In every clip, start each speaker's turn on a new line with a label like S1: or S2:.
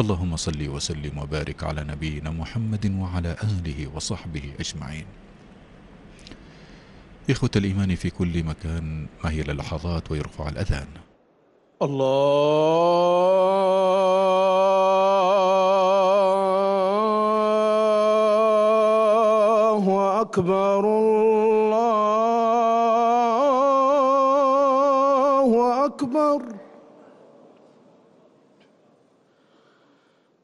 S1: فاللهم صل وسلم وبارك على نبينا محمد وعلى آله وصحبه أجمعين. إخوة الإيمان في كل مكان ما هي اللحظات ويرفع الأذان.
S2: الله أكبر الله أكبر.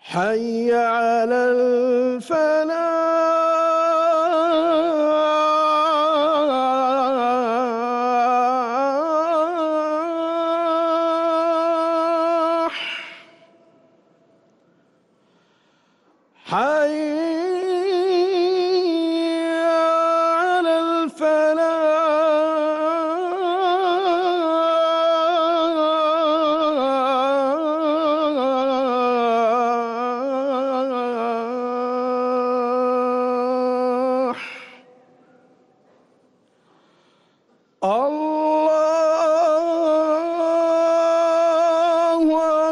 S2: حي على الفلاح.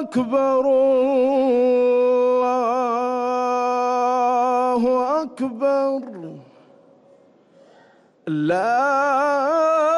S2: أكبر الله أكبر. لا